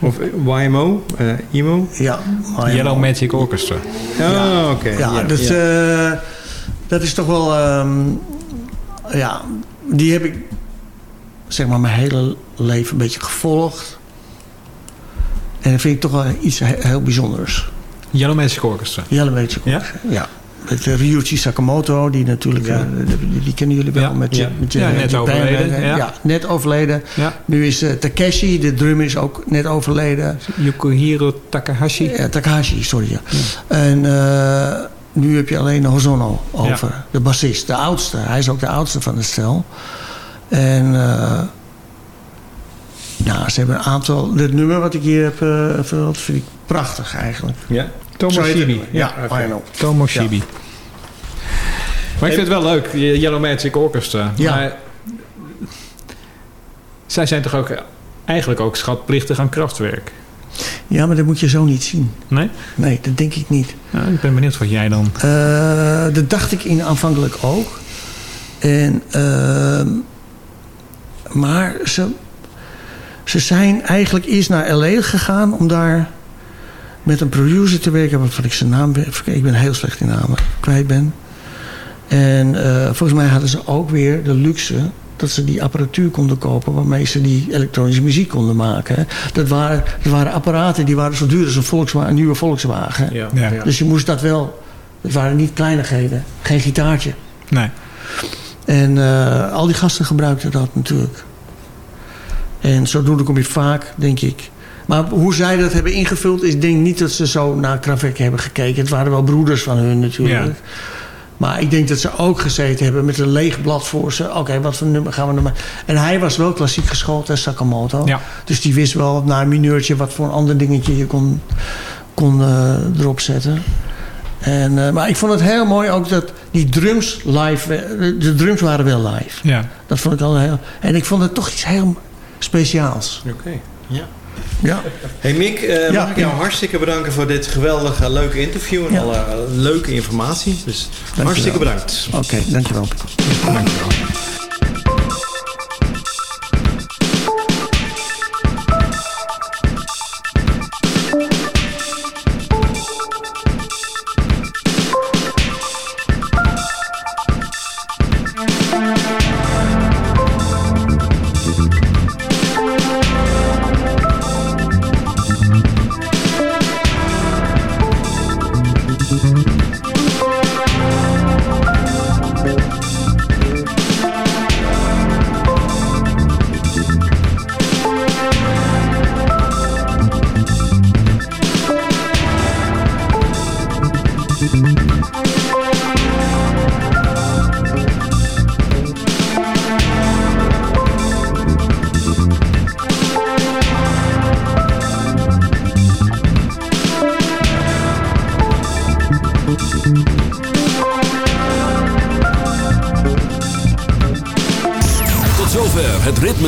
Of YMO, eh, IMO. Ja, Yellow Magic Orchestra. Oh, oké. ja, dat, eh, dat is toch wel... ehm, ja, die heb ik zeg maar mijn hele leven een beetje gevolgd. En dat vind ik toch wel iets he- heel bijzonders. Yellow Magic Orchestra. Yellow Magic Ja? Ja. Met eh, Ryuichi Sakamoto, die natuurlijk, Ja. eh, die, die kennen jullie wel. Ja. Met, Ja. met, Ja, net overleden, ja. net overleden. Nu is eh, Takeshi, de drummer, is ook net overleden. Yukihiro Takahashi. Ja, Takahashi, sorry. En nu heb je alleen Hozono over. De bassist, de oudste. Hij is ook de oudste van het stel. En eh, nou, ze hebben een aantal... Dit nummer wat ik hier heb uh, verteld, vind ik prachtig eigenlijk. Ja. Tomoshibi. Ja, final. Tomoshibi. Maar ik vind het wel leuk, Yellow Magic Orchestra. Ja. Maar zij zijn toch ook eigenlijk ook schatplichtig aan krachtwerk? Ja, maar dat moet je zo niet zien. Nee? Nee, dat denk ik niet. Nou, ik ben benieuwd wat jij dan... Uh, dat dacht ik in aanvankelijk ook. En, uh, maar ze, ze zijn eigenlijk eerst naar L.A. gegaan om daar met een producer te werken. Waarvan ik zijn naam... Ik ben heel slecht in namen kwijt ben. En uh, volgens mij hadden ze ook weer de luxe dat ze die apparatuur konden kopen waarmee ze die elektronische muziek konden maken. Dat waren, dat waren apparaten die waren zo duur als een, Volkswagen, een nieuwe Volkswagen. Ja. Ja. Dus je moest dat wel. Het waren niet kleinigheden. Geen gitaartje. Nee. En uh, al die gasten gebruikten dat natuurlijk. En zodoende kom je vaak, denk ik. Maar hoe zij dat hebben ingevuld, is denk niet dat ze zo naar Kravek hebben gekeken. Het waren wel broeders van hun natuurlijk. Ja. Maar ik denk dat ze ook gezeten hebben met een leeg blad voor ze. Oké, okay, wat voor nummer gaan we nummer? En hij was wel klassiek geschoold, hè, Sakamoto. Ja. Dus die wist wel na een mineurtje wat voor een ander dingetje je kon, kon uh, erop zetten. En, eh, maar ik vond het heel mooi ook dat die drums live... eh, De drums waren wel live. Ja. Dat vond ik al heel... En ik vond het toch iets heel speciaals. Oké, ja. Ja. Hey Mick, eh, Ja. mag ik jou hartstikke bedanken voor dit geweldige, leuke interview en Ja. alle leuke informatie. Dus hartstikke bedankt. Oké, dankjewel. Tot